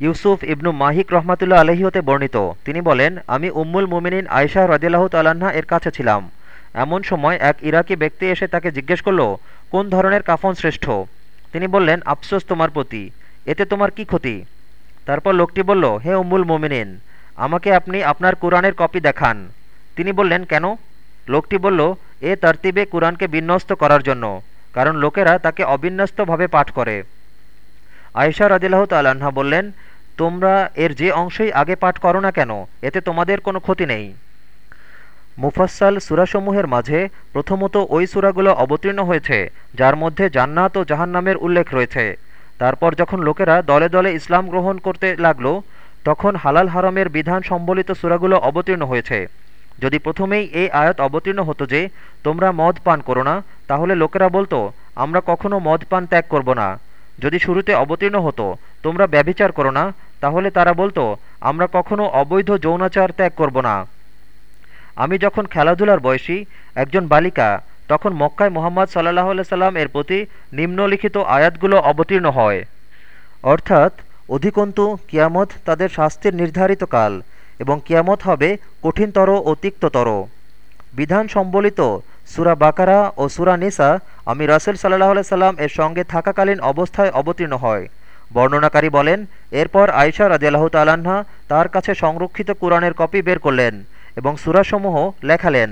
ইউসুফ ইবনু মাহিক রহমাতুল্লাহ আলহী হতে বর্ণিত। তিনি বলেন, আমি উম্মুল মুমিনিন আয়শাহ রদিল্লাহ তাল্লাহা এর কাছে ছিলাম। এমন সময় এক ইরাকি ব্যক্তি এসে তাকে জিজ্ঞেস করল, কোন ধরনের কাফন শ্রেষ্ঠ? তিনি বললেন, আফসোস তোমার প্রতি। এতে তোমার কি ক্ষতি? তারপর লোকটি বলল, হে উম্মুল মুমিনিন, আমাকে আপনি আপনার কোরআনের কপি দেখান। তিনি বললেন, কেন? লোকটি বলল, এ তরতিবে কোরআনকে বিন্যস্ত করার জন্য, কারণ লোকেরা তাকে অবিন্যস্তভাবে পাঠ করে। আয়েশা রদিল্লাহ তাল্লাহা বললেন তোমরা এর যে অংশই আগে পাঠ করো না কেন, এতে তোমাদের কোনো ক্ষতি নেই। মুফাসাল সুরাসমূহের মাঝে প্রথমত ওই সুরাগুলো অবতীর্ণ হয়েছে, যার মধ্যে জান্নাত ও জাহান্নামের উল্লেখ রয়েছে। তারপর যখন লোকেরা দলে দলে ইসলাম গ্রহণ করতে লাগল, তখন হালাল হারামের বিধান সম্বলিত সুরাগুলো অবতীর্ণ হয়েছে। যদি প্রথমেই এই আয়াত অবতীর্ণ হতো যে, তোমরা মদ পান করো না, তাহলে লোকেরা বলতো, আমরা কখনো মদ পান ত্যাগ করব না। যদি শুরুতে অবতীর্ণ হতো, তোমরা ব্যবিচার করো না তাহলে তারা বলতো, আমরা কখনো অবৈধ যৌনাচার ত্যাগ করব না। আমি যখন খেলাধুলার বয়সী একজন বালিকা, তখন মক্কায় মোহাম্মদ সাল্লাহ সাল্লাম এর প্রতি নিম্নলিখিত আয়াতগুলো অবতীর্ণ হয়। অর্থাৎ, অধিকন্তু কিয়ামত তাদের শাস্তির নির্ধারিত কাল এবং কিয়ামত হবে কঠিনতর ও তিক্ততর। বিধান সম্বলিত সুরা বাকারা ও সুরা নিসা আমি রাসেল সাল্লাহ সাল্লাম এর সঙ্গে থাকাকালীন অবস্থায় অবতীর্ণ হয়। বর্ণনাকারী বলেন, এরপর আয়সা রাজিয়াল্লাহ তালাহা তার কাছে সংরক্ষিত কোরআনের কপি বের করলেন এবং সুরাসমূহ লেখালেন।